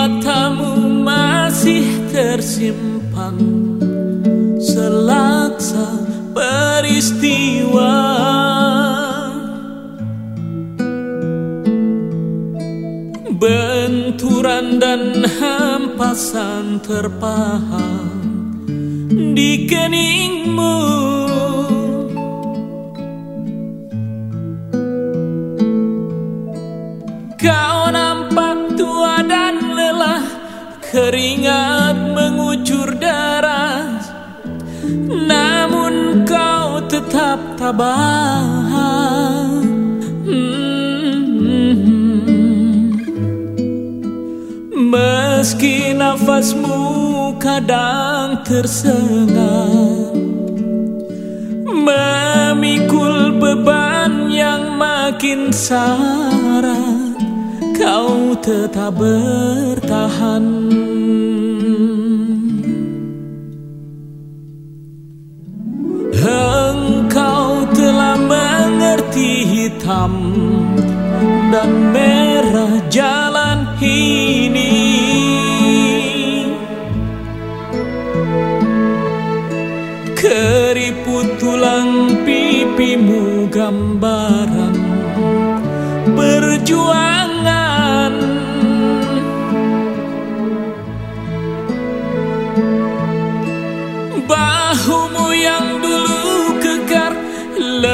matamu masih tersimpan selaksa peristiwa benturan dan hampasan terpaham di keningmu. Keringat mengucur deras Namun kau tetap tabah. Meski nafasmu kadang tersengat Memikul beban yang makin syarat Kau tetap bertahan. Engkau telah mengerti hitam dan merah jalan ini. Keriput tulang pipimu gambaran perjuangan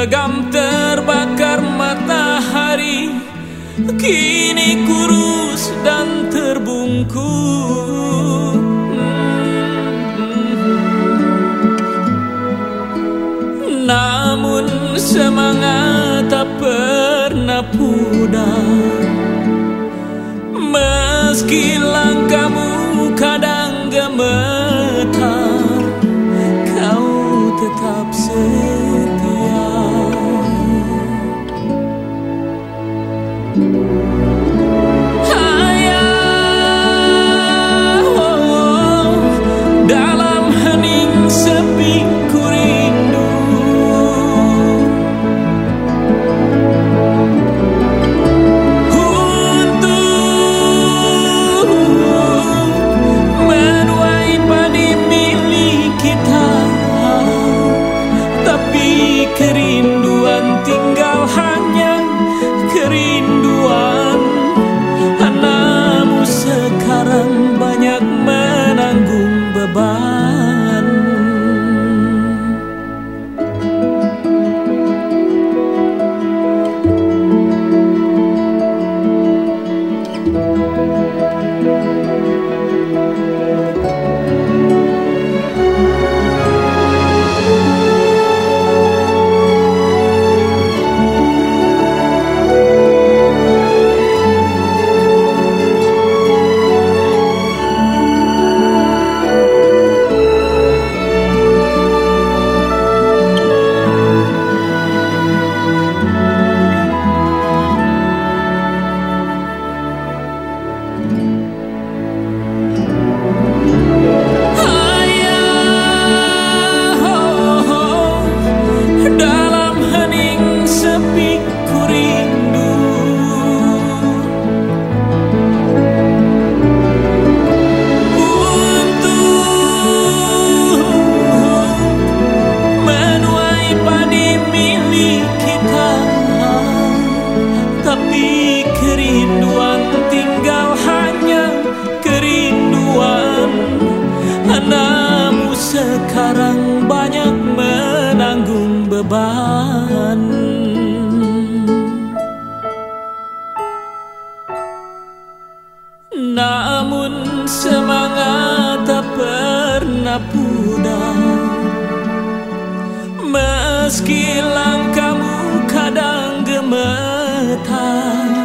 Legam terbakar matahari Kini kurus dan terbungkus Namun semangat tak pernah pudar. Meski langkahmu kerinduan Anakmu sekarang banyak menanggung beban. Namun semangat tak pernah pudar. Meski langkahmu kadang gemetar